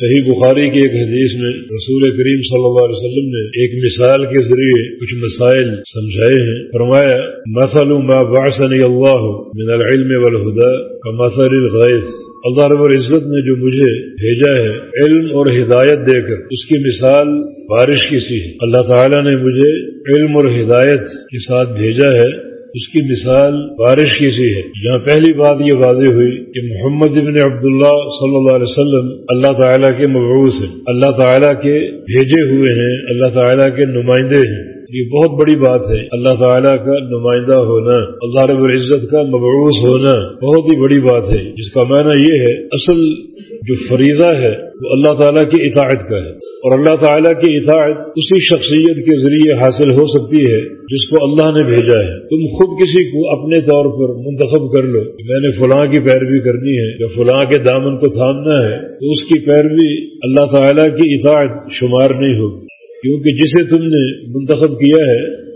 صحیح بخاری کی ایک حدیث میں رسول کریم صلی اللہ علیہ وسلم نے ایک مثال کے ذریعے کچھ مسائل سمجھائے ہیں۔ فرمایا، مثل ما بعثني الله من العلم والهدى كمثل الغيث۔ اللہ رب العزت نے جو مجھے بھیجا ہے علم اور ہدایت دے کر، اس کی مثال بارش کی سی ہے۔ اللہ تعالیٰ نے مجھے علم اور ہدایت کے ساتھ بھیجا ہے۔ اس کی مثال بارش کی سی ہے۔ یہاں پہلی بات یہ واضح ہوئی کہ محمد ابن عبداللہ صلی اللہ علیہ وسلم اللہ تعالیٰ کے مبعوث ہیں۔ اللہ تعالیٰ کے بھیجے ہوئے ہیں، اللہ تعالیٰ کے نمائندے ہیں۔ یہ بہت بڑی بات ہے۔ اللہ تعالیٰ کا نمائندہ ہونا، اللہ رب العزت کا مبعوث ہونا بہت ہی بڑی بات ہے۔ جس کا معنی یہ ہے، اصل جو فریضہ ہے، وہ اللہ تعالیٰ کی اطاعت کا ہے۔ اور اللہ تعالیٰ کی اطاعت اسی شخصیت کے ذریعے حاصل ہو سکتی ہے، جس کو اللہ نے بھیجا ہے۔ تم خود کسی کو اپنے طور پر منتخب کر لو۔ میں نے فلاں کی پیروی کرنی ہے، یا فلاں کے دامن کو تھامنا ہے، تو اس کی پیروی اللہ تعالیٰ کی اطاعت شمار نہیں ہوگی۔ کیونکہ جسے تم نے منتخب کیا ہے،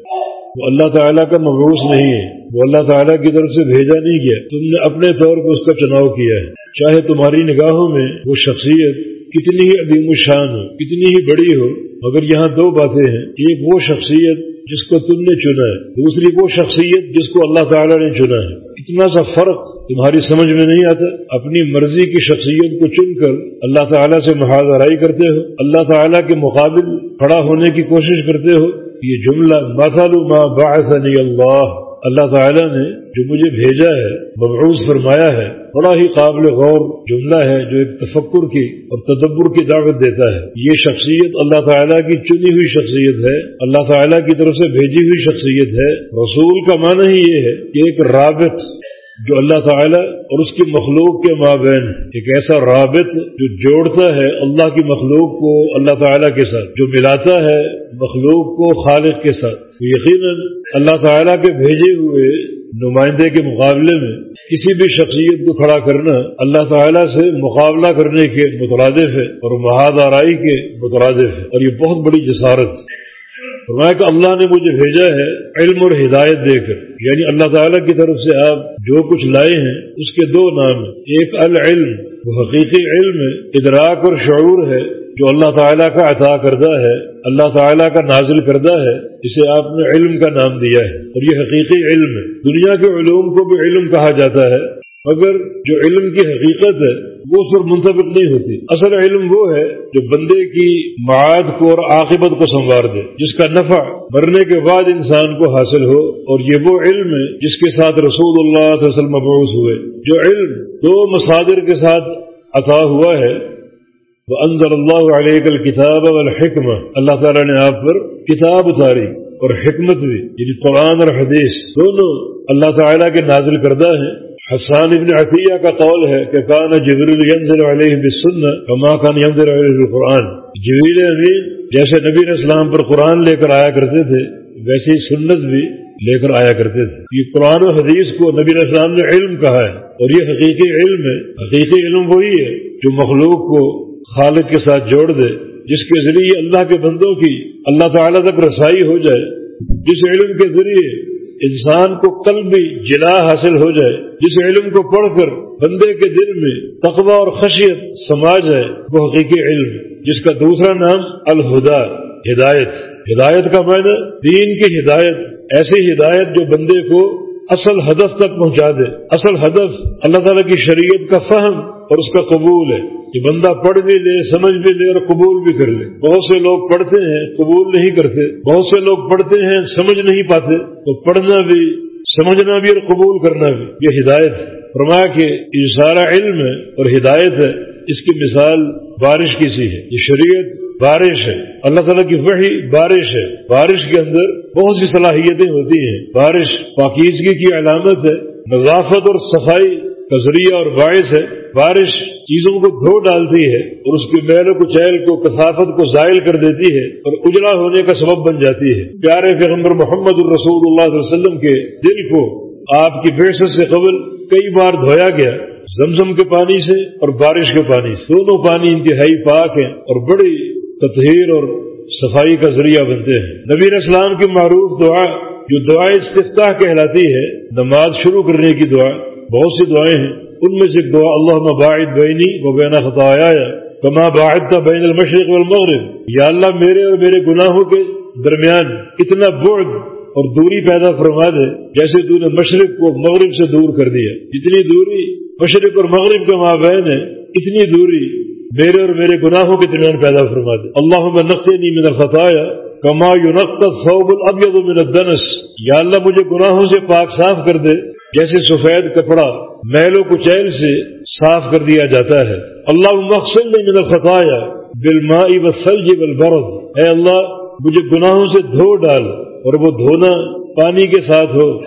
وہ اللہ تعالیٰ کا مبوس نہیں ہے، وہ اللہ تعالیٰ کی طرف سے بھیجا نہیں گیا۔ تم نے اپنے طور پر اس کا چناؤ کیا ہے۔ چاہے تمہاری نگاہوں میں وہ شخصیت کتنی ہی عدیم الشان ہو، کتنی ہی بڑی ہو، مگر یہاں دو باتیں ہیں۔ ایک وہ شخصیت جس کو تم نے چنا ہے، دوسری وہ شخصیت جس کو اللہ تعالیٰ نے چنا ہے۔ اتنا سا فرق تمہاری سمجھ میں نہیں آتا؟ اپنی مرضی کی شخصیت کو چن کر اللہ تعالیٰ سے محاذرائی کرتے ہو، اللہ تعالیٰ کے مقابل کھڑا ہونے کی کوشش کرتے ہو، یہ جملہ ما باعثنی اللہ۔ اللہ تعالیٰ نے جو مجھے بھیجا ہے، مبعوث فرمایا ہے، بڑا ہی قابل غور جملہ ہے جو ایک تفکر کی اور تدبر کی دعوت دیتا ہے۔ یہ شخصیت اللہ تعالیٰ کی چنی ہوئی شخصیت ہے، اللہ تعالیٰ کی طرف سے بھیجی ہوئی شخصیت ہے۔ رسول کا معنی ہی یہ ہے کہ ایک رابط جو اللہ تعالیٰ اور اس کی مخلوق کے مابین ایک ایسا رابط جو جوڑتا ہے اللہ کی مخلوق کو اللہ تعالیٰ کے ساتھ، جو ملاتا ہے مخلوق کو خالق کے ساتھ۔ یقیناً اللہ تعالیٰ کے بھیجے ہوئے نمائندے کے مقابلے میں کسی بھی شخصیت کو کھڑا کرنا اللہ تعالیٰ سے مقابلہ کرنے کے مترادف ہے اور مہادارائی کے مترادف ہے۔ اور یہ بہت بڑی جسارت فرمایا کہ اللہ نے مجھے بھیجا ہے علم اور ہدایت دے کر۔ یعنی اللہ تعالیٰ کی طرف سے آپ جو کچھ لائے ہیں، اس کے دو نام ہیں۔ ایک العلم، وہ حقیقی علم ہے، ادراک اور شعور ہے، جو اللہ تعالیٰ کا عطا کردہ ہے، اللہ تعالیٰ کا نازل کردہ ہے، اسے آپ نے علم کا نام دیا ہے۔ اور یہ حقیقی علم ہے۔ دنیا کے علوم کو بھی علم کہا جاتا ہے، مگر جو علم کی حقیقت ہے وہ اس پر منتبک نہیں ہوتی۔ اصل علم وہ ہے جو بندے کی معاد کو اور عاقبت کو سنوار دے، جس کا نفع مرنے کے بعد انسان کو حاصل ہو، اور یہ وہ علم ہے جس کے ساتھ رسول اللہ صلی اللہ علیہ وسلم مبعوث ہوئے۔ جو علم دو مصادر کے ساتھ عطا ہوا ہے وہ انضر اللہ علیہ الکتاب والحکمہ اللہ تعالیٰ نے آپ پر کتاب اتاری اور حکمت بھی یعنی قرآن اور حدیث دونوں اللہ تعالیٰ کے نازل کردہ ہیں۔ حسان ابن عطیہ کا قول ہے کہ کان جبریل ينزل علیہ بالسنہ کما کان ينزل علیہ بالقرآن۔ جبریل امین جیسے نبی علیہ السلام پر قرآن لے کر آیا کرتے تھے ویسے ہی سنت بھی لے کر آیا کرتے تھے۔ یہ قرآن و حدیث کو نبی علیہ السلام نے علم کہا ہے، اور یہ حقیقی علم ہے۔ حقیقی علم وہی ہے جو مخلوق کو خالق کے ساتھ جوڑ دے، جس کے ذریعے اللہ کے بندوں کی اللہ تعالیٰ تک رسائی ہو جائے۔ جس علم کے ذریعے انسان کو کل بھی جلا حاصل ہو جائے، جس علم کو پڑھ کر بندے کے دل میں تقوی اور خشیت سماج ہے وہ حقیقی علم، جس کا دوسرا نام الہدا، ہدایت۔ ہدایت کا معنی دین کی ہدایت، ایسی ہدایت جو بندے کو اصل ہدف تک پہنچا دے۔ اصل ہدف اللہ تعالیٰ کی شریعت کا فہم اور اس کا قبول ہے۔ کہ بندہ پڑھ بھی لے، سمجھ بھی لے اور قبول بھی کر لے۔ بہت سے لوگ پڑھتے ہیں، قبول نہیں کرتے۔ بہت سے لوگ پڑھتے ہیں، سمجھ نہیں پاتے۔ تو پڑھنا بھی، سمجھنا بھی اور قبول کرنا بھی، یہ ہدایت ہے۔ فرمایا کہ یہ سارا علم ہے اور ہدایت ہے، اس کی مثال بارش کی سی ہے۔ یہ شریعت بارش ہے۔ اللہ تعالیٰ کی وہی بارش ہے۔ بارش کے اندر بہت سی صلاحیتیں ہوتی ہیں۔ بارش پاکیزگی کی علامت ہے، نظافت اور صفائی کا ذریعہ اور باعث ہے، بارش چیزوں کو دھو ڈالتی ہے اور اس کی میل و کچیل کو، کثافت کو زائل کر دیتی ہے اور اجلا ہونے کا سبب بن جاتی ہے۔ پیارے پیغمبر محمد الرسول اللہ علیہ وسلم کے دل کو آپ کی بحثت سے قبل کئی بار دھویا گیا۔ زمزم کے پانی سے اور بارش کے پانی سے۔ دونوں پانی انتہائی پاک ہیں اور بڑی تطہیر اور صفائی کا ذریعہ بنتے ہیں۔ نبی اسلام کی معروف دعا، جو دعائیں استفتاح کہلاتی ہے، نماز شروع کرنے کی دعا بہت سی دعائیں ہیں۔ ان میں سے ایک دعا، اللہ باعد بینی و بینا خطایا کما باعد تھا بین المشرق والمغرب۔ یا اللہ، میرے اور میرے گناہوں کے درمیان اتنا بعد اور دوری پیدا فرما دے جیسے تو نے مشرق کو مغرب سے دور کر دیا۔ جتنی دوری مشرق اور مغرب کے مابین ہے اتنی دوری میرے اور میرے گناہوں کے درمیان پیدا فرما دے۔ اللہ میں نقطے نہیں میرا خطایا کما یو صوب الابیض من الدنس۔ یا اللہ، مجھے گناہوں سے پاک صاف کر دے۔ جیسے سفید کپڑا میل و کچیل سے صاف کر دیا جاتا ہے۔ اللہ مقصد نے میرا خطایا بالماء والثلج والبرد۔ اے اللہ، مجھے گناہوں سے دھو ڈال اور وہ دھونا پانی کے ساتھ ہو،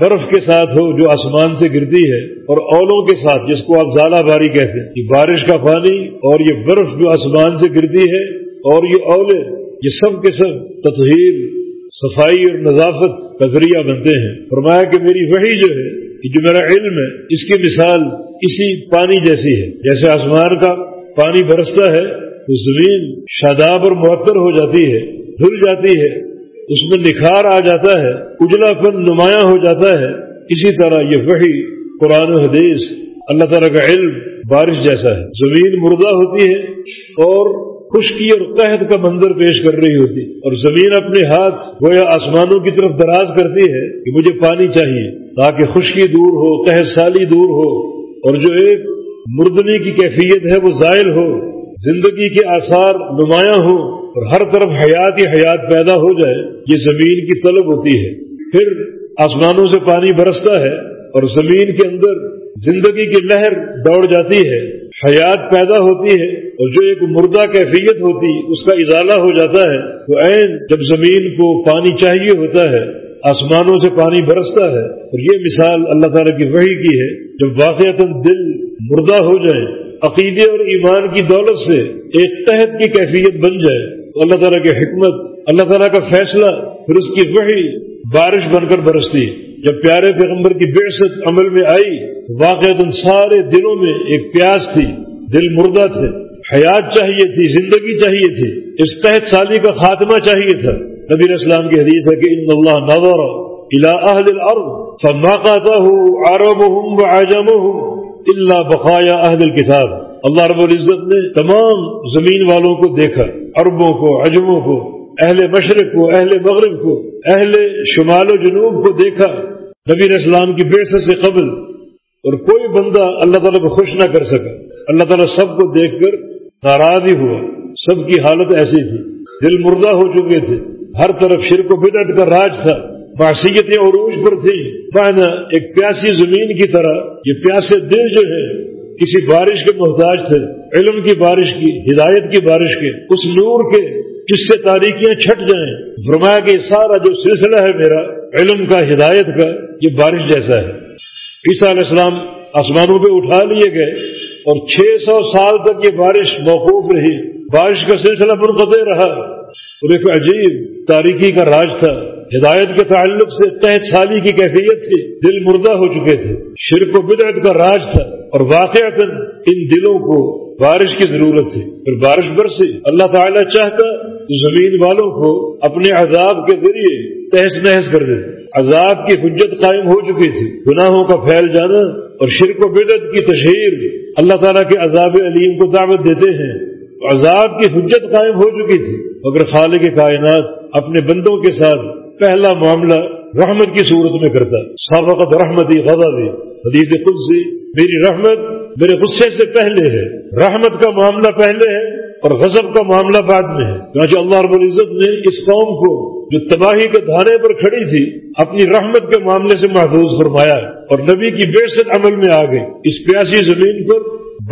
برف کے ساتھ ہو جو آسمان سے گرتی ہے، اور اولوں کے ساتھ، جس کو آپ زالہ باری کہتے ہیں۔ کہ بارش کا پانی اور یہ برف جو آسمان سے گرتی ہے، اور یہ اولے، یہ سب کے سب تطہیر صفائی اور نظافت کا ذریعہ بنتے ہیں۔ فرمایا کہ میری وہی جو ہے، کہ جو میرا علم ہے، اس کی مثال اسی پانی جیسی ہے۔ جیسے آسمان کا پانی برستا ہے، تو زمین شاداب اور معطر ہو جاتی ہے، دھل جاتی ہے، اس میں نکھار آ جاتا ہے، اجلا پن نمایاں ہو جاتا ہے۔ اسی طرح یہ وہی قرآن و حدیث، اللہ تعالیٰ کا علم بارش جیسا ہے۔ زمین مردہ ہوتی ہے اور خشکی اور قحط کا منظر پیش کر رہی ہوتی۔ اور زمین اپنے ہاتھ گویا آسمانوں کی طرف دراز کرتی ہے کہ مجھے پانی چاہیے، تاکہ خشکی دور ہو قحط سالی دور ہو، اور جو ایک مردنی کی کیفیت ہے وہ زائل ہو، زندگی کے آثار نمایاں ہوں، اور ہر طرف حیات ہی حیات پیدا ہو جائے، یہ زمین کی طلب ہوتی ہے۔ پھر آسمانوں سے پانی برستا ہے، اور زمین کے اندر زندگی کی لہر دوڑ جاتی ہے۔ حیات پیدا ہوتی ہے اور جو ایک مردہ کیفیت ہوتی اس کا اضالہ ہو جاتا ہے تو عین جب زمین کو پانی چاہیے ہوتا ہے، آسمانوں سے پانی برستا ہے۔ اور یہ مثال اللہ تعالیٰ کی وحی کی ہے۔ جب واقعات دل مردہ ہو جائے، عقیدے اور ایمان کی دولت سے ایک تحت کی کیفیت بن جائے، تو اللہ تعالیٰ کی حکمت، اللہ تعالیٰ کا فیصلہ، پھر اس کی وہی بارش بن کر برستی ہے۔ جب پیارے پیغمبر کی بےست عمل میں آئی واقع ان سارے دلوں میں ایک پیاس تھی، دل مردہ تھے، حیات چاہیے تھی، زندگی چاہیے تھی، اس تحت سالی کا خاتمہ چاہیے تھا۔ نبی اسلام کی حدیث ہے کہ ان اللہ نظر الى اہل الارض فما قاته عربهم وعجمهم اللہ بقایا اہل الکتاب اللہ رب العزت نے تمام زمین والوں کو دیکھا، عربوں کو، عجموں کو، اہل مشرق کو، اہل مغرب کو، اہل شمال و جنوب کو دیکھا۔ نبی اسلام کی بے سے قبل اور کوئی بندہ اللہ تعالیٰ کو خوش نہ کر سکا۔ اللہ تعالیٰ سب کو دیکھ کر ناراض ہی ہوا۔ سب کی حالت ایسی تھی۔ دل مردہ ہو چکے تھے۔ ہر طرف شرک و بدعت کا راج تھا۔ معصیتیں عروج پر تھی۔ مانا ایک پیاسی زمین کی طرح یہ پیاسے دل جو ہے، کسی بارش کے محتاج تھے۔ علم کی بارش کی، ہدایت کی بارش کے۔ اس نور کے جس سے تاریخیاں چھٹ جائیں۔ فرمایا کہ سارا جو سلسلہ ہے میرا علم کا ہدایت کا یہ بارش جیسا ہے۔ عیسیٰ علیہ السلام آسمانوں پہ اٹھا لیے گئے اور چھ سو سال تک یہ بارش موقوف رہی۔ بارش کا سلسلہ منقطع رہا۔ اور ایک عجیب تاریخی کا راج تھا۔ ہدایت کے تعلق سے تحت سالی کی کیفیت تھی۔ دل مردہ ہو چکے تھے۔ شرک و بدعت کا راج تھا۔ اور واقعات ان دلوں کو بارش کی ضرورت تھی۔ پھر بارش برسی۔ اللہ تعالیٰ چاہتا تو زمین والوں کو اپنے عذاب کے ذریعے تہس نہس کر دے۔ عذاب کی حجت قائم ہو چکی تھی۔ گناہوں کا پھیل جانا اور شرک و بدعت کی تشہیر۔ اللہ تعالیٰ کے عذاب علیم کو دعوت دیتے ہیں۔ عذاب کی حجت قائم ہو چکی تھی۔ مگر خالق کائنات اپنے بندوں کے ساتھ پہلا معاملہ رحمت کی صورت میں کرتا۔ سابقت رحمتی غذا حدیث خود میری رحمت میرے غصے سے پہلے ہے۔ رحمت کا معاملہ پہلے ہے۔ اور غضب کا معاملہ بعد میں ہے۔ کیونکہ اللہ رب العزت نے اس قوم کو جو تباہی کے دھانے پر کھڑی تھی، اپنی رحمت کے معاملے سے محفوظ فرمایا اور نبی کی بے شک عمل میں آ گئی۔ اس پیاسی زمین پر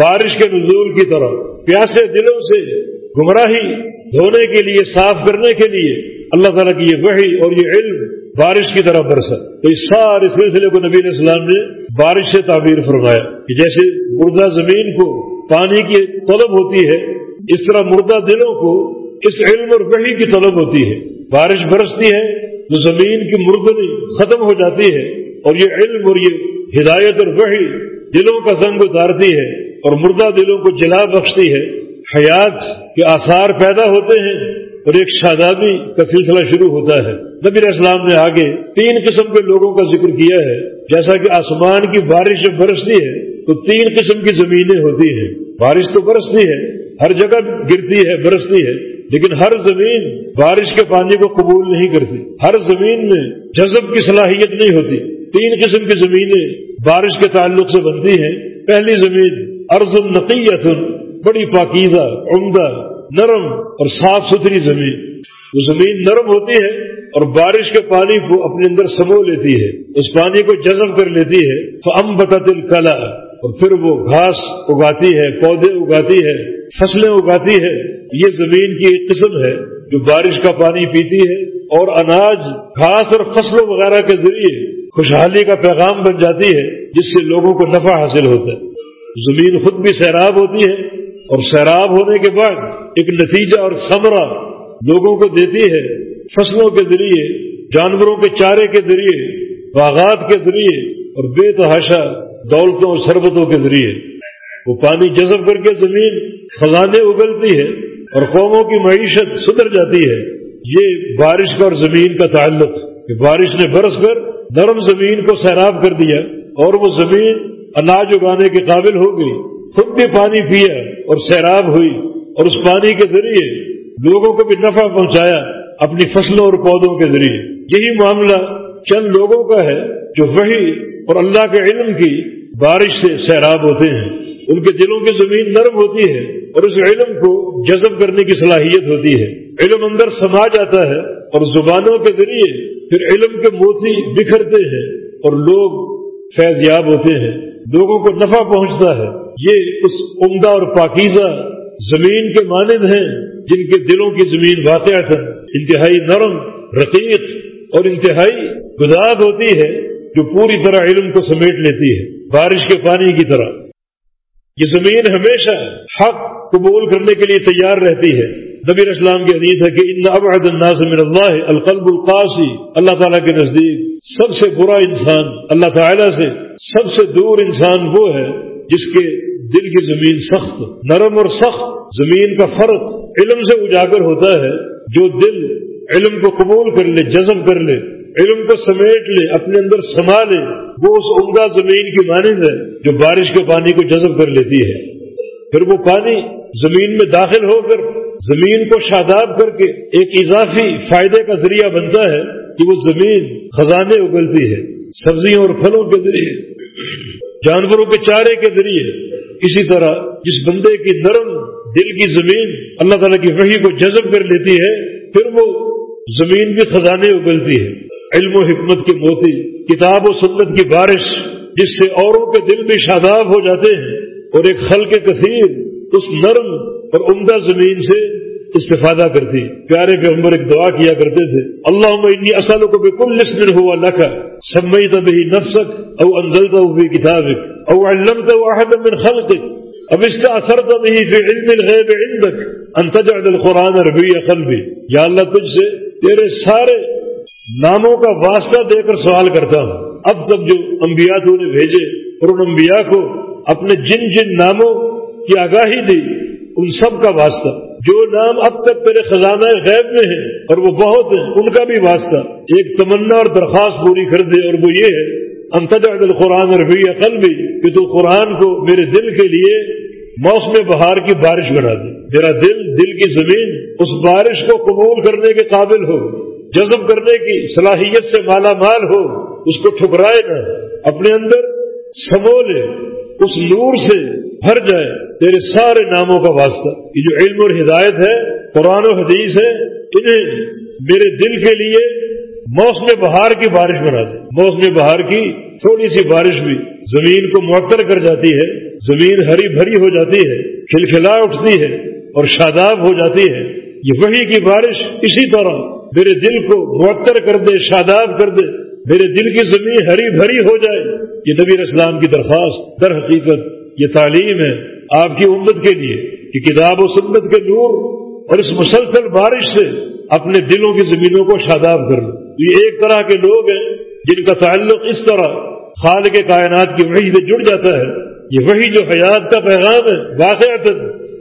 بارش کے نزول کی طرح، پیاسے دلوں سے گمراہی دھونے کے لیے، صاف کرنے کے لیے اللہ تعالیٰ کی یہ وحی اور یہ علم بارش کی طرح برسا۔ تو اس سارے سلسلے کو نبی علیہ السلام نے بارش سے تعبیر فرمایا کہ جیسے مردہ زمین کو پانی کی طلب ہوتی ہے اس طرح مردہ دلوں کو اس علم اور وحی کی طلب ہوتی ہے۔ بارش برستی ہے تو زمین کی مردنی ختم ہو جاتی ہے اور یہ علم اور یہ ہدایت اور وحی دلوں کا زنگ اتارتی ہے اور مردہ دلوں کو جلا بخشتی ہے۔ حیات کے آثار پیدا ہوتے ہیں اور ایک شادابی کا سلسلہ شروع ہوتا ہے۔ نبی اسلام نے آگے تین قسم کے لوگوں کا ذکر کیا ہے۔ جیسا کہ آسمان کی بارش جب برستی ہے تو تین قسم کی زمینیں ہوتی ہیں۔ بارش تو برستی ہے ہر جگہ گرتی ہے، برستی ہے، لیکن ہر زمین بارش کے پانی کو قبول نہیں کرتی۔ ہر زمین میں جذب کی صلاحیت نہیں ہوتی۔ تین قسم کی زمینیں بارش کے تعلق سے بنتی ہیں۔ پہلی زمین ارض النقیت بڑی پاکیزہ، عمدہ، نرم اور صاف ستھری زمین۔ وہ زمین نرم ہوتی ہے اور بارش کے پانی کو اپنے اندر سمو لیتی ہے۔ اس پانی کو جذب کر لیتی ہے۔ تو ام بتل کلا اور پھر وہ گھاس اگاتی ہے، پودے اگاتی ہے، فصلیں اگاتی ہے۔ یہ زمین کی ایک قسم ہے جو بارش کا پانی پیتی ہے اور اناج، گھاس اور فصلوں وغیرہ کے ذریعے خوشحالی کا پیغام بن جاتی ہے، جس سے لوگوں کو نفع حاصل ہوتا ہے۔ زمین خود بھی سیراب ہوتی ہے اور سیراب ہونے کے بعد ایک نتیجہ اور ثمرہ لوگوں کو دیتی ہے۔ فصلوں کے ذریعے، جانوروں کے چارے کے ذریعے، باغات کے ذریعے اور بے تحاشا دولتوں اور شربتوں کے ذریعے۔ وہ پانی جذب کر کے زمین خزانے اگلتی ہے اور قوموں کی معیشت سدھر جاتی ہے۔ یہ بارش کا اور زمین کا تعلق کہ بارش نے برس کر نرم زمین کو سیراب کر دیا اور وہ زمین اناج اگانے کے قابل ہو گئی۔ خود بھی پانی پیا اور سیراب ہوئی اور اس پانی کے ذریعے لوگوں کو بھی نفع پہنچایا اپنی فصلوں اور پودوں کے ذریعے۔ یہی معاملہ چند لوگوں کا ہے جو وہی اور اللہ کے علم کی بارش سے سیراب ہوتے ہیں، ان کے دلوں کی زمین نرم ہوتی ہے اور اس علم کو جذب کرنے کی صلاحیت ہوتی ہے۔ علم اندر سما جاتا ہے اور زبانوں کے ذریعے پھر علم کے موتی بکھرتے ہیں اور لوگ فیض یاب ہوتے ہیں۔ لوگوں کو نفع پہنچتا ہے۔ یہ اس عمدہ اور پاکیزہ زمین کے مانند ہیں جن کے دلوں کی زمین واقع انتہائی نرم، رقیق اور انتہائی گداد ہوتی ہے، جو پوری طرح علم کو سمیٹ لیتی ہے۔ بارش کے پانی کی طرح۔ یہ زمین ہمیشہ حق قبول کرنے کے لیے تیار رہتی ہے۔ نبی اسلام کی حدیث ہے کہ ان ابعد الناس من اللہ، القلب القاسی، اللہ تعالیٰ کے نزدیک سب سے برا انسان، اللہ تعالیٰ سے سب سے دور انسان وہ ہے جس کے دل کی زمین سخت، نرم اور سخت زمین کا فرق علم سے اجاگر ہوتا ہے۔ جو دل علم کو قبول کر لے، جزم کر لے علم کو سمیٹ لے، اپنے اندر سما لے، وہ اس عمدہ زمین کی مانند ہے جو بارش کے پانی کو جذب کر لیتی ہے۔ پھر وہ پانی زمین میں داخل ہو کر، زمین کو شاداب کر کے ایک اضافی فائدے کا ذریعہ بنتا ہے کہ وہ زمین خزانے اگلتی ہے، سبزیوں اور پھلوں کے ذریعے، جانوروں کے چارے کے ذریعے۔ اسی طرح جس بندے کی نرم دل کی زمین اللہ تعالیٰ کی وحی کو جذب کر لیتی ہے، پھر وہ زمین بھی خزانے اگلتی ہے۔ علم و حکمت کے موتی، کتاب و سنت کی بارش، جس سے اوروں کے دل بھی شاداب ہو جاتے ہیں، اور ایک خل کے کثیر اس نرم اور عمدہ زمین سے استفادہ کرتی۔ پیارے پیغمبر، ایک دعا کیا کرتے تھے۔ اللہ انی اصل کو بالکل نسبر ہوا لکھا سمئی تبھی نفسک، او انزل ہوئی کتاب او علم تو من خلق اب اس کا اثر تو نہیں پھر علم الغیب عندك ان تجعل القرآن ربی قلبی۔ یا اللہ، تجھ سے تیرے سارے ناموں کا واسطہ دے کر سوال کرتا ہوں۔ اب تک جو انبیاء تو نے بھیجے، اور ان انبیاء کو اپنے جن جن ناموں کی آگاہی دی، ان سب کا واسطہ۔ جو نام اب تک تیرے خزانہ غیب میں ہیں، اور وہ بہت ہیں، ان کا بھی واسطہ۔ ایک تمنا اور درخواست پوری کر دے، اور وہ یہ ہے انتجا قرآن ربی عقل بھی کہ تو قرآن کو میرے دل کے لیے موسم بہار کی بارش بنا دے۔ میرا دل دل کی زمین، اس بارش کو قبول کرنے کے قابل ہو۔ جذب کرنے کی صلاحیت سے مالا مال ہو، اس کو ٹھکرائے نہ، اپنے اندر سمو لے، اس نور سے بھر جائے۔ تیرے سارے ناموں کا واسطہ۔ یہ جو علم اور ہدایت ہے، قرآن و حدیث ہے، انہیں میرے دل کے لیے موسم بہار کی بارش بنا دے۔ موسم بہار کی تھوڑی سی بارش بھی زمین کو معطر کر جاتی ہے، زمین ہری بھری ہو جاتی ہے، کھلکھلا اٹھتی ہے اور شاداب ہو جاتی ہے۔ یہ وہی کی بارش اسی طرح میرے دل کو معطر کر دے، شاداب کر دے۔ میرے دل کی زمین ہری بھری ہو جائے۔ یہ نبی اسلام کی درخواست، در حقیقت یہ تعلیم ہے آپ کی امت کے لیے کہ کتاب و سنت کے نور اور اس مسلسل بارش سے اپنے دلوں کی زمینوں کو شاداب کر لو۔ یہ ایک طرح کے لوگ ہیں جن کا تعلق اس طرح خال کے کائنات کی وحی سے جڑ جاتا ہے۔ یہ وہی جو حیات کا پیغام ہے واقع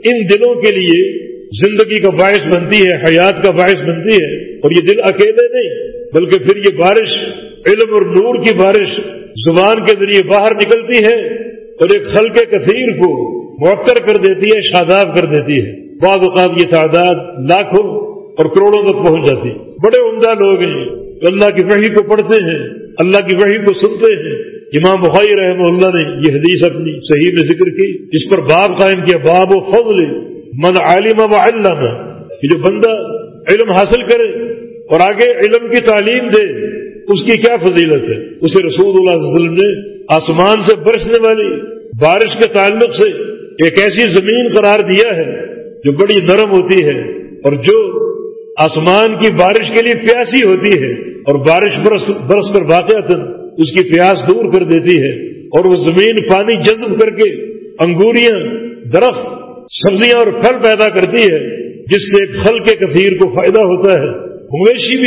ان دلوں کے لیے زندگی کا باعث بنتی ہے، حیات کا باعث بنتی ہے اور یہ دل اکیلے نہیں، بلکہ پھر یہ بارش، علم اور نور کی بارش زبان کے ذریعے باہر نکلتی ہے اور ایک خل کے کثیر کو معطر کر دیتی ہے، شاداب کر دیتی ہے۔ بعض اوقات یہ تعداد لاکھوں اور کروڑوں تک پہنچ جاتی بڑے عمدہ لوگ ہیں اللہ کی وحی کو پڑھتے ہیں، اللہ کی وحی کو سنتے ہیں۔ امام بخاری رحمہ اللہ نے یہ حدیث اپنی صحیح میں ذکر کی اس پر باب قائم کیا، باب و فضل من عالم و علامہ کہ جو بندہ علم حاصل کرے اور آگے علم کی تعلیم دے، اس کی کیا فضیلت ہے؟ اسے رسول اللہ علیہ وسلم نے آسمان سے برسنے والی بارش کے تعلق سے ایک ایسی زمین قرار دیا ہے جو بڑی نرم ہوتی ہے اور جو آسمان کی بارش کے لیے پیاسی ہوتی ہے اور بارش برس برس کر واقع اس کی پیاس دور کر دیتی ہے اور وہ زمین پانی جذب کر کے انگوریاں، درخت سبزیاں اور پھل پیدا کرتی ہے، جس سے پھل کے کثیر کو فائدہ ہوتا ہے۔ مویشی بھی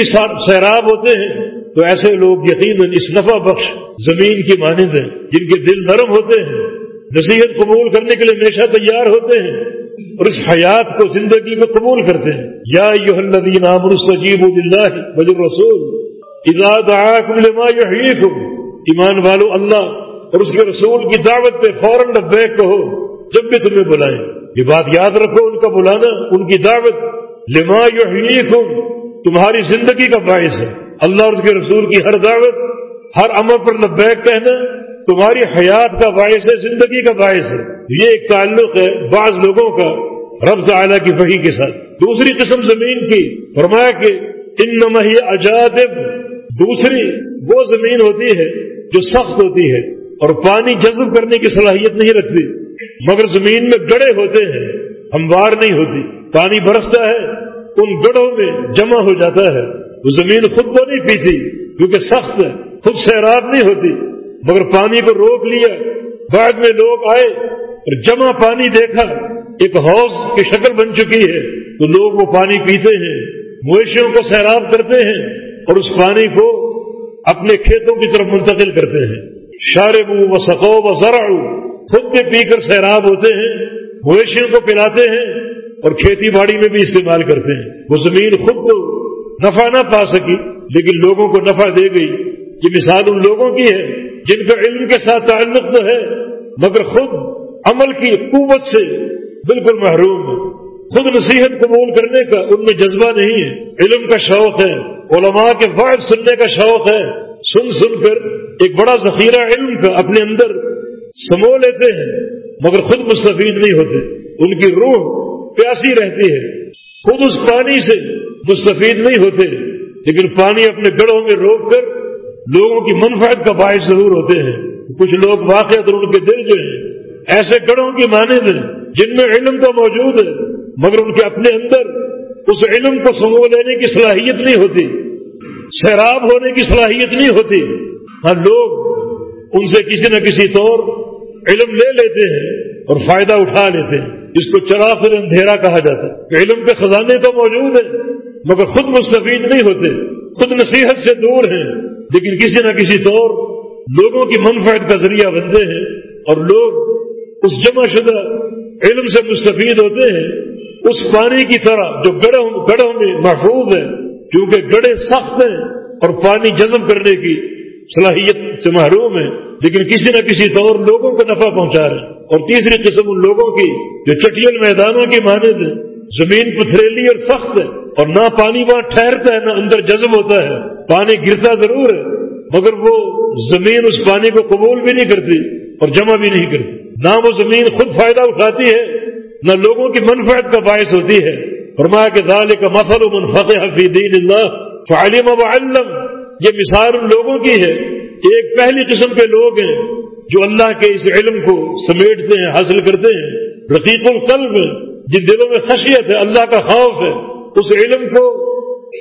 سیراب ہوتے ہیں۔ تو ایسے لوگ یقیناً اس نفع بخش زمین کی مانند ہیں، جن کے دل نرم ہوتے ہیں۔ نصیحت قبول کرنے کے لیے ہمیشہ تیار ہوتے ہیں اور اس حیات کو زندگی میں قبول کرتے ہیں۔ یا یو الدین عامر السجیب اللہ بجر رسول لما يحييكم ایمان والو، اللہ اور اس کے رسول کی دعوت پہ فوراً لبیک کہو۔ جب بھی تمہیں بلائیں۔ یہ بات یاد رکھو ان کا بلانا، ان کی دعوت۔ لما يحييكم تمہاری زندگی کا باعث ہے۔ اللہ اور اس کے رسول کی ہر دعوت، ہر عمل پر لبیک کہنا، تمہاری حیات کا باعث ہے، زندگی کا باعث ہے۔ یہ ایک تعلق ہے بعض لوگوں کا، رب تعالیٰ کی وحی کے ساتھ۔ دوسری قسم زمین کی، فرمایا کہ ان نمہی اجادب۔ دوسری وہ زمین ہوتی ہے جو سخت ہوتی ہے اور پانی جذب کرنے کی صلاحیت نہیں رکھتی۔ مگر زمین میں گڑے ہوتے ہیں، ہموار نہیں ہوتی، پانی برستا ہے، ان گڑوں میں جمع ہو جاتا ہے۔ وہ زمین خود تو نہیں پیتی، کیونکہ سخت ہے، خود سیراب نہیں ہوتی۔ مگر پانی کو روک لیا، بعد میں لوگ آئے اور جمع پانی دیکھا، ایک حوض کی شکل بن چکی ہے۔ تو لوگ وہ پانی پیتے ہیں، مویشیوں کو سیراب کرتے ہیں اور اس پانی کو اپنے کھیتوں کی طرف منتقل کرتے ہیں۔ شارب و سقو و ذرا خود بھی پی کر سیراب ہوتے ہیں، مویشیوں کو پلاتے ہیں اور کھیتی باڑی میں بھی استعمال کرتے ہیں۔ وہ زمین خود تو نفع نہ پا سکی، لیکن لوگوں کو نفع دے گئی۔ یہ مثال ان لوگوں کی ہے جن کا علم کے ساتھ تعلق تو ہے، مگر خود عمل کی قوت سے بالکل محروم ہے خود نصیحت قبول کرنے کا ان میں جذبہ نہیں ہے۔ علم کا شوق ہے، علماء کے بعد سننے کا شوق ہے۔ سن سن کر ایک بڑا ذخیرہ علم کا اپنے اندر سمو لیتے ہیں، مگر خود مستفید نہیں ہوتے۔ ان کی روح پیاسی رہتی ہے۔ خود اس پانی سے مستفید نہیں ہوتے، لیکن پانی اپنے گڑھوں میں روک کر لوگوں کی منفعت کا باعث ضرور ہوتے ہیں۔ کچھ لوگ واقع اور ان کے دل جو ہیں، ایسے گڑھوں کی مانند ہیں جن میں علم تو موجود ہے، مگر ان کے اپنے اندر اس علم کو سمو لینے کی صلاحیت نہیں ہوتی، سیراب ہونے کی صلاحیت نہیں ہوتی۔ ہاں لوگ ان سے کسی نہ کسی طور علم لے لیتے ہیں اور فائدہ اٹھا لیتے ہیں۔ اس کو چلا پھر اندھیرا کہا جاتا ہے کہ علم کے خزانے تو موجود ہیں، مگر خود مستفید نہیں ہوتے۔ خود نصیحت سے دور ہیں، لیکن کسی نہ کسی طور لوگوں کی منفعت کا ذریعہ بنتے ہیں اور لوگ اس جمع شدہ علم سے مستفید ہوتے ہیں۔ اس پانی کی طرح جو گڑھوں گڑھوں میں محفوظ ہے کیونکہ گڑے سخت ہیں اور پانی جذب کرنے کی صلاحیت سے محروم ہے لیکن کسی نہ کسی طور لوگوں کو نفع پہنچا رہے ہیں۔ اور تیسری قسم ان لوگوں کی جو چٹیل میدانوں کی مانند ہے زمین پتھریلی اور سخت ہے اور نہ پانی وہاں ٹھہرتا ہے، نہ اندر جذب ہوتا ہے۔ پانی گرتا ضرور ہے، مگر وہ زمین اس پانی کو قبول بھی نہیں کرتی اور جمع بھی نہیں کرتی۔ نہ وہ زمین خود فائدہ اٹھاتی ہے، نہ لوگوں کی منفعت کا باعث ہوتی ہے۔ فرمایا کہ ذال کا مسل منفق حفیع دین اللہ، فعلم و علم۔ یہ مثال ان لوگوں کی ہے ایک پہلی قسم کے لوگ ہیں جو اللہ کے اس علم کو سمیٹتے ہیں، حاصل کرتے ہیں۔ رقیق القلب، جن دلوں میں خشیت ہے، اللہ کا خوف ہے۔ اس علم کو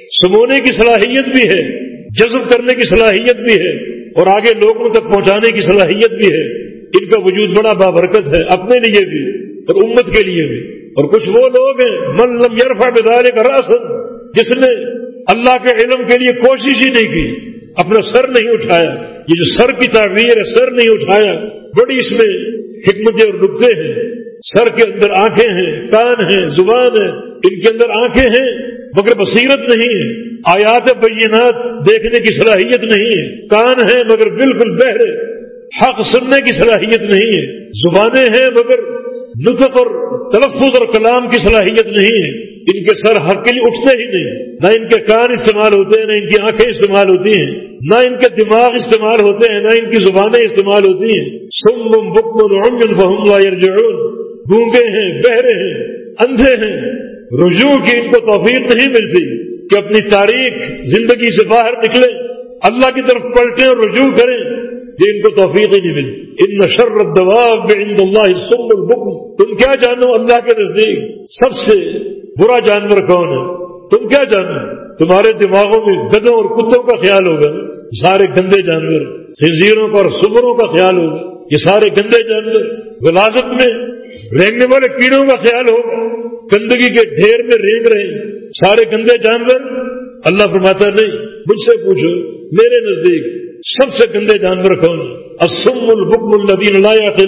سمونے کی صلاحیت بھی ہے، جذب کرنے کی صلاحیت بھی ہے، اور آگے لوگوں تک پہنچانے کی صلاحیت بھی ہے۔ ان کا وجود بڑا بابرکت ہے، اپنے لیے بھی، اور امت کے لیے بھی۔ اور کچھ وہ لوگ ہیں، من لم یرفع بدارے کا راسن جس نے اللہ کے علم کے لیے کوشش ہی نہیں کی۔ اپنا سر نہیں اٹھایا۔ یہ جو سر کی تعبیر ہے، سر نہیں اٹھایا۔ بڑی اس میں حکمتیں اور نقطے ہیں۔ سر کے اندر آنکھیں ہیں، کان ہیں، زبان ہے۔ ان کے اندر آنکھیں ہیں، مگر بصیرت نہیں۔ ہے آیات بینات دیکھنے کی صلاحیت نہیں۔ ہے کان ہے مگر بالکل بہرے۔ حق سننے کی صلاحیت نہیں۔ ہے زبانیں ہیں مگر نطق اور تلفظ اور کلام کی صلاحیت نہیں۔ ہے ان کے سر حق کے لیے اٹھتے ہی نہیں، نہ ان کے کان استعمال ہوتے ہیں، نہ ان کی آنکھیں استعمال ہوتی ہیں، نہ ان کے دماغ استعمال ہوتے ہیں، نہ ان کی زبانیں استعمال ہوتی ہیں۔ سم بک یرجعون گونگے ہیں، بہرے ہیں، اندھے ہیں۔ رجوع کی ان کو توفیق نہیں ملتی کہ اپنی تاریخ زندگی سے باہر نکلے۔ اللہ کی طرف پلٹیں اور رجوع کریں، یہ ان کو توفیق ہی نہیں ملتی۔ ان نشر الدواب عند اللہ سم البکم تم کیا جانو اللہ کے نزدیک؟ سب سے برا جانور کون ہے؟ تم کیا جانو؟ تمہارے دماغوں میں گدوں اور کتوں کا خیال ہوگا۔ سارے گندے جانور، خنزیروں کا اور سبروں کا خیال ہوگا۔ یہ سارے گندے جانور غلازت میں رینگنے والے کیڑوں کا خیال ہوگا۔ گندگی کے ڈھیر میں رینگ رہے سارے گندے جانور، اللہ فرماتا نہیں، مجھ سے پوچھو، میرے نزدیک سب سے گندے جانور کون اسم البکم الدین اللہ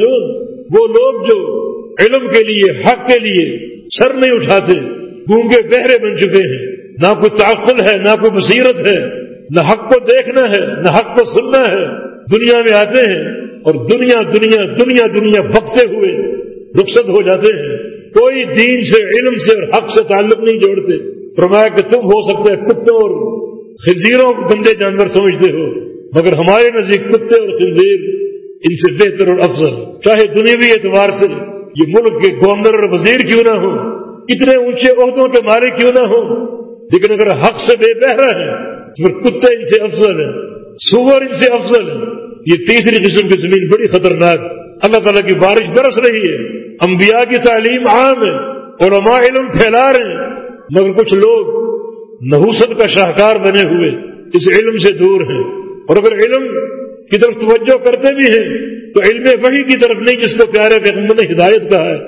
وہ لوگ جو علم کے لیے، حق کے لیے سر نہیں اٹھاتے، گونگے بہرے بن چکے ہیں۔ نہ کوئی تعقل ہے، نہ کوئی بصیرت ہے۔ نہ حق کو دیکھنا ہے، نہ حق کو سننا ہے۔ دنیا میں آتے ہیں اور دنیا دنیا دنیا دنیا بکتے ہوئے رخصت ہو جاتے ہیں۔ کوئی دین سے، علم سے اور حق سے تعلق نہیں جوڑتے۔ فرمایا کہ تم ہو سکتے کتوں اور خنزیروں کو گندے جانور سمجھتے ہو، مگر ہمارے نزدیک کتے اور خنزیر ان سے بہتر اور افضل۔ چاہے دنیاوی اعتبار سے یہ ملک کے گورنر اور وزیر کیوں نہ ہو اتنے اونچے عہدوں کے مالک کیوں نہ ہو لیکن اگر حق سے بے بہرا ہے، تو پھر کتے ان سے افضل ہے سور ان سے افضل ہے یہ تیسری قسم کی زمین بڑی خطرناک، اللہ تعالیٰ کی بارش برس رہی ہے۔ انبیاء کی تعلیم عام ہے، علماء علم پھیلا رہے ہیں۔ مگر کچھ لوگ نحوست کا شاہکار بنے ہوئے، اس علم سے دور ہیں۔ اور اگر علم کی طرف توجہ کرتے بھی ہیں تو علم وہی کی طرف نہیں جس کو پیارے پیغمبر نے ہدایت کہا ہے،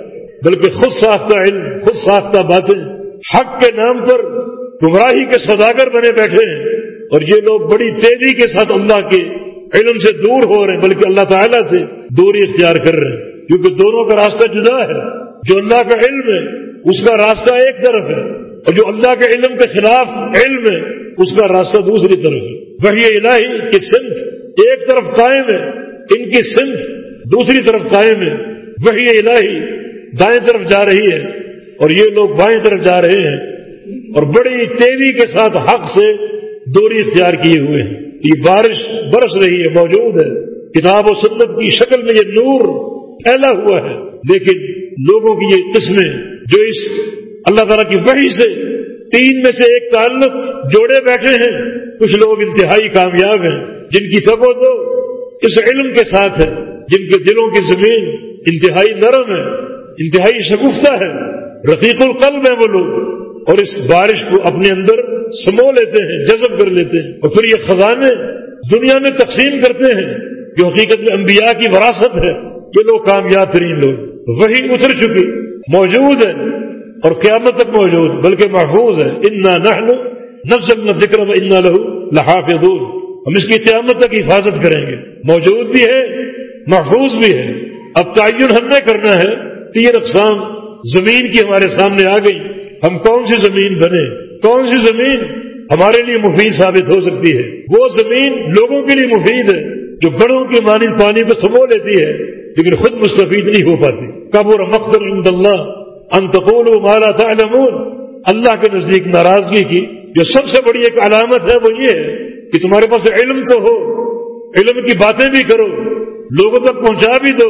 بلکہ خود ساختہ علم، خود ساختہ باتیں حق کے نام پر گمراہی کے سوداگر بنے بیٹھے ہیں۔ اور یہ لوگ بڑی تیزی کے ساتھ اللہ کے علم سے دور ہو رہے ہیں، بلکہ اللہ تعالیٰ سے دوری اختیار کر رہے ہیں۔ کیونکہ دونوں کا راستہ جدا ہے۔ جو اللہ کا علم ہے، اس کا راستہ ایک طرف ہے۔ اور جو اللہ کے علم کے خلاف علم ہے، اس کا راستہ دوسری طرف ہے۔ وہی الہی کی سنت ایک طرف قائم ہے۔ ان کی سنت دوسری طرف قائم ہے وہی الہی دائیں طرف جا رہی ہے اور یہ لوگ بائیں طرف جا رہے ہیں اور بڑی تیزی کے ساتھ حق سے دوری اختیار کیے ہوئے ہیں۔ یہ بارش برس رہی ہے، موجود ہے۔ کتاب و سنت کی شکل میں یہ نور پھیلا ہوا ہے۔ لیکن لوگوں کی یہ قسمیں جو اس اللہ تعالیٰ کی وحی سے تین میں سے ایک تعلق جوڑے بیٹھے ہیں، کچھ لوگ انتہائی کامیاب ہیں۔ جن کی تب تو اس علم کے ساتھ ہے، جن کے دلوں کی زمین انتہائی نرم ہے، انتہائی شگفتہ ہے، رفیق القلب ہے وہ لوگ۔ اور اس بارش کو اپنے اندر سمو لیتے ہیں، جذب کر لیتے ہیں۔ اور پھر یہ خزانے دنیا میں تقسیم کرتے ہیں جو حقیقت میں انبیاء کی وراثت ہے۔ یہ لوگ کامیاب ترین لوگ۔ وہی اتر چکی موجود ہے اور قیامت تک موجود، بلکہ محفوظ ہے انا نہ نفس نہ ذکر انا لہو لحاف دور ہم اس کی قیامت تک حفاظت کریں گے۔ موجود بھی ہے، محفوظ بھی ہے۔ اب تعین ہم نے کرنا ہے۔ تین اقسام زمین کی ہمارے سامنے آ گئی۔ ہم کون سی زمین بنے؟ کون سی زمین ہمارے لیے مفید ثابت ہو سکتی ہے؟ وہ زمین لوگوں کے لیے مفید ہے، جو بڑوں کے مانند پانی کو سمو لیتی ہے، لیکن خود مستفید نہیں ہو پاتی۔ قبر مقدر عند اللہ۔ انتقول و مالا تعلمون۔ اللہ کے نزدیک ناراضگی کی۔ جو سب سے بڑی ایک علامت ہے وہ یہ ہے کہ تمہارے پاس علم تو ہو۔ علم کی باتیں بھی کرو، لوگوں تک پہنچا بھی دو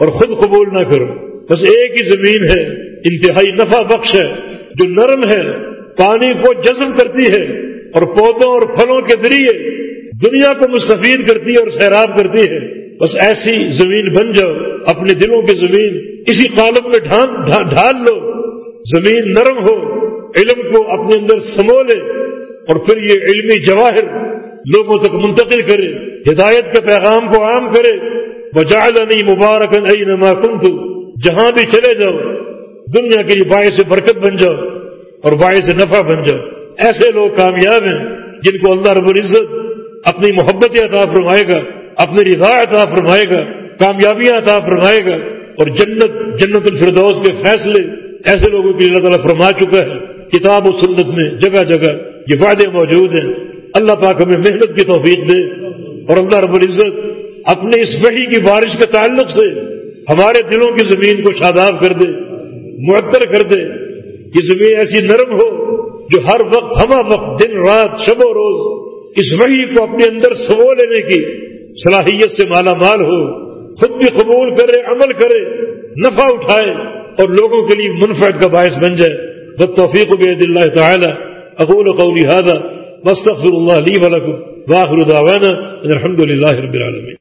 اور خود قبول نہ کرو۔ بس ایک ہی زمین ہے، انتہائی نفع بخش ہے، جو نرم ہے، پانی کو جذب کرتی ہے اور پودوں اور پھلوں کے ذریعے دنیا کو مستفید کرتی ہے اور سیراب کرتی ہے۔ بس ایسی زمین بن جاؤ، اپنے دلوں کی زمین اسی قالب میں ڈھال لو۔ زمین نرم ہو، علم کو اپنے اندر سمو لے اور پھر یہ علمی جواہر لوگوں تک منتقل کرے، ہدایت کے پیغام کو عام کرے۔ بجال نہیں مبارک نہیں نما کن جہاں بھی چلے جاؤ، دنیا کے لیے باعث برکت بن جاؤ اور باعث نفع بن جاؤ۔ ایسے لوگ کامیاب ہیں جن کو اللہ رب العزت اپنی محبت عطا فرمائے گا، اپنی رضا عطا فرمائے گا، کامیابیاں عطا فرمائے گا اور جنت جنت الفردوس کے فیصلے ایسے لوگوں کی اللہ تعالیٰ فرما چکا ہے۔ کتاب و سنت میں جگہ جگہ یہ وعدے موجود ہیں۔ اللہ پاک ہمیں محنت کی توفیق دے اور اللہ رب العزت اپنے اس وحی کی بارش کے تعلق سے ہمارے دلوں کی زمین کو شاداب کر دے، معطر کر دے یہ زمین ایسی نرم ہو جو ہر وقت ہما وقت، دن، رات، شب و روز اس وحی کو اپنے اندر سمو لینے کی صلاحیت سے مالا مال ہو، خود بھی قبول کرے، عمل کرے، نفع اٹھائے اور لوگوں کے لیے منفعت کا باعث بن جائے۔ بد توفیق بید اللہ تعالی۔ اقول قولی هذا۔ واستغفر الله لي ولكم واخر دعوانا الحمد لله رب العالمين